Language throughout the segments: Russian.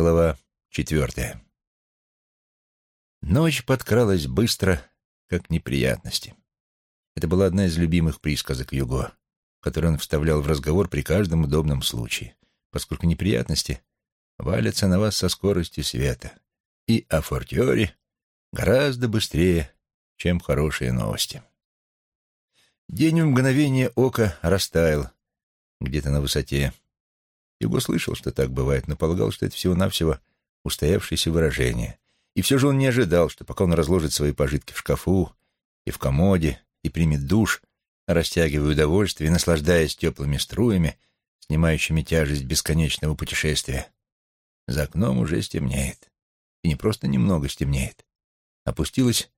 Глава четвертая. Ночь подкралась быстро, как неприятности. Это была одна из любимых присказок Юго, которую он вставлял в разговор при каждом удобном случае, поскольку неприятности валятся на вас со скоростью света, и о фортьоре гораздо быстрее, чем хорошие новости. День в мгновение ока растаял где-то на высоте, Юго слышал, что так бывает, но полагал, что это всего-навсего устоявшееся выражение. И все же он не ожидал, что пока он разложит свои пожитки в шкафу и в комоде и примет душ, растягивая удовольствие, наслаждаясь теплыми струями, снимающими тяжесть бесконечного путешествия, за окном уже стемнеет. И не просто немного стемнеет. Опустилась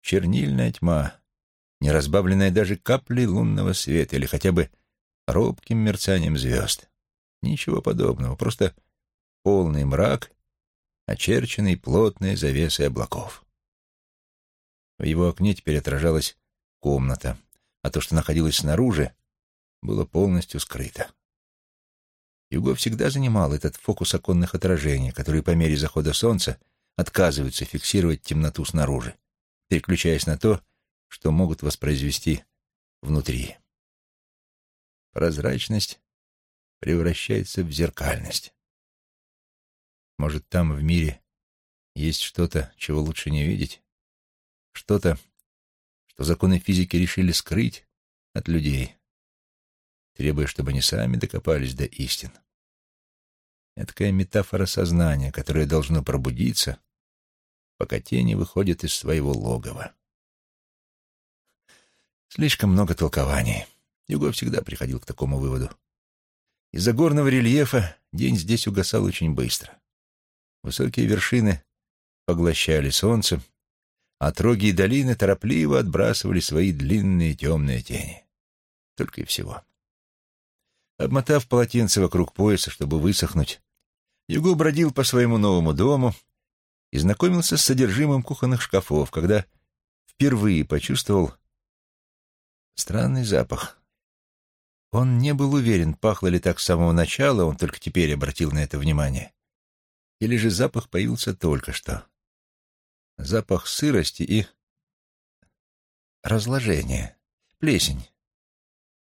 чернильная тьма, не разбавленная даже каплей лунного света или хотя бы робким мерцанием звезд. Ничего подобного, просто полный мрак, очерченный плотной завесой облаков. В его окне теперь отражалась комната, а то, что находилось снаружи, было полностью скрыто. Юго всегда занимал этот фокус оконных отражений, которые по мере захода солнца отказываются фиксировать темноту снаружи, переключаясь на то, что могут воспроизвести внутри. Прозрачность превращается в зеркальность. Может, там в мире есть что-то, чего лучше не видеть? Что-то, что законы физики решили скрыть от людей, требуя, чтобы они сами докопались до истин. Такая метафора сознания, которое должно пробудиться, пока тени выходят из своего логова. Слишком много толкований. Юго всегда приходил к такому выводу. Из-за горного рельефа день здесь угасал очень быстро. Высокие вершины поглощали солнце, а троги и долины торопливо отбрасывали свои длинные темные тени. Только и всего. Обмотав полотенце вокруг пояса, чтобы высохнуть, Юго бродил по своему новому дому и знакомился с содержимым кухонных шкафов, когда впервые почувствовал странный запах. Он не был уверен, пахло ли так с самого начала, он только теперь обратил на это внимание. Или же запах появился только что. Запах сырости и разложения. Плесень.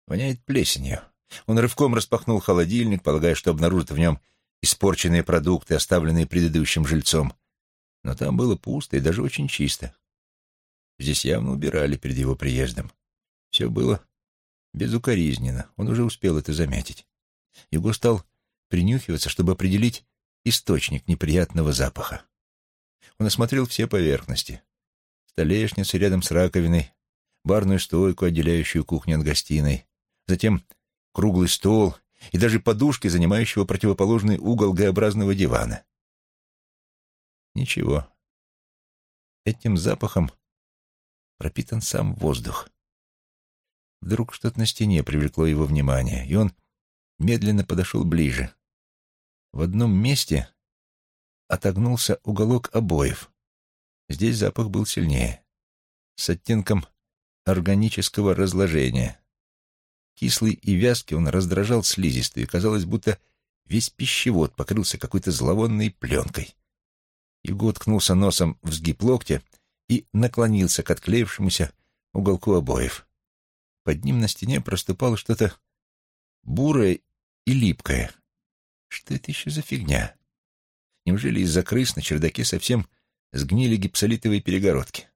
Воняет плесенью. Он рывком распахнул холодильник, полагая, что обнаружит в нем испорченные продукты, оставленные предыдущим жильцом. Но там было пусто и даже очень чисто. Здесь явно убирали перед его приездом. Все было безукоризненно, он уже успел это заметить. Его стал принюхиваться, чтобы определить источник неприятного запаха. Он осмотрел все поверхности. Столешницу рядом с раковиной, барную стойку, отделяющую кухню от гостиной, затем круглый стол и даже подушки, занимающего противоположный угол Г-образного дивана. Ничего. Этим запахом пропитан сам воздух. Вдруг что-то на стене привлекло его внимание, и он медленно подошел ближе. В одном месте отогнулся уголок обоев. Здесь запах был сильнее, с оттенком органического разложения. Кислый и вязкий он раздражал слизистую, казалось, будто весь пищевод покрылся какой-то зловонной пленкой. Юго уткнулся носом в сгиб локтя и наклонился к отклеившемуся уголку обоев. Под ним на стене проступало что-то бурое и липкое. Что это еще за фигня? Неужели из-за крыс на чердаке совсем сгнили гипсолитовые перегородки?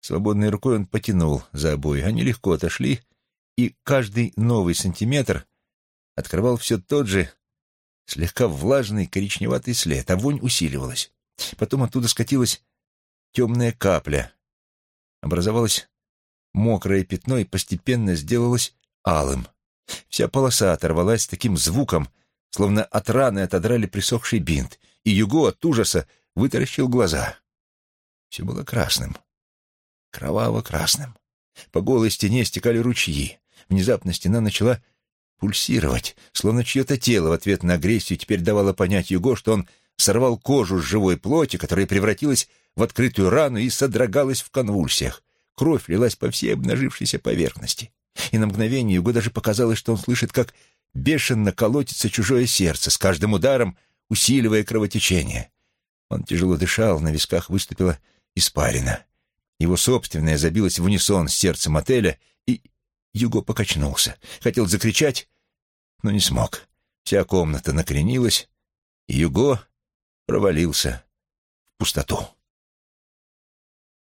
Свободной рукой он потянул за обои. Они легко отошли, и каждый новый сантиметр открывал все тот же слегка влажный коричневатый след, а вонь усиливалась. Потом оттуда скатилась темная капля. Образовалась мокрое пятно и постепенно сделалось алым. Вся полоса оторвалась с таким звуком, словно от раны отодрали присохший бинт, и Юго от ужаса вытаращил глаза. Все было красным, кроваво-красным. По голой стене стекали ручьи. Внезапно стена начала пульсировать, словно чье-то тело в ответ на агрессию теперь давало понять Юго, что он сорвал кожу с живой плоти, которая превратилась в открытую рану и содрогалась в конвульсиях. Кровь лилась по всей обнажившейся поверхности. И на мгновение его даже показалось, что он слышит, как бешено колотится чужое сердце, с каждым ударом усиливая кровотечение. Он тяжело дышал, на висках выступила испарина. Его собственное забилось в унисон с сердцем отеля, и Юго покачнулся. Хотел закричать, но не смог. Вся комната накренилась, и Юго провалился в пустоту.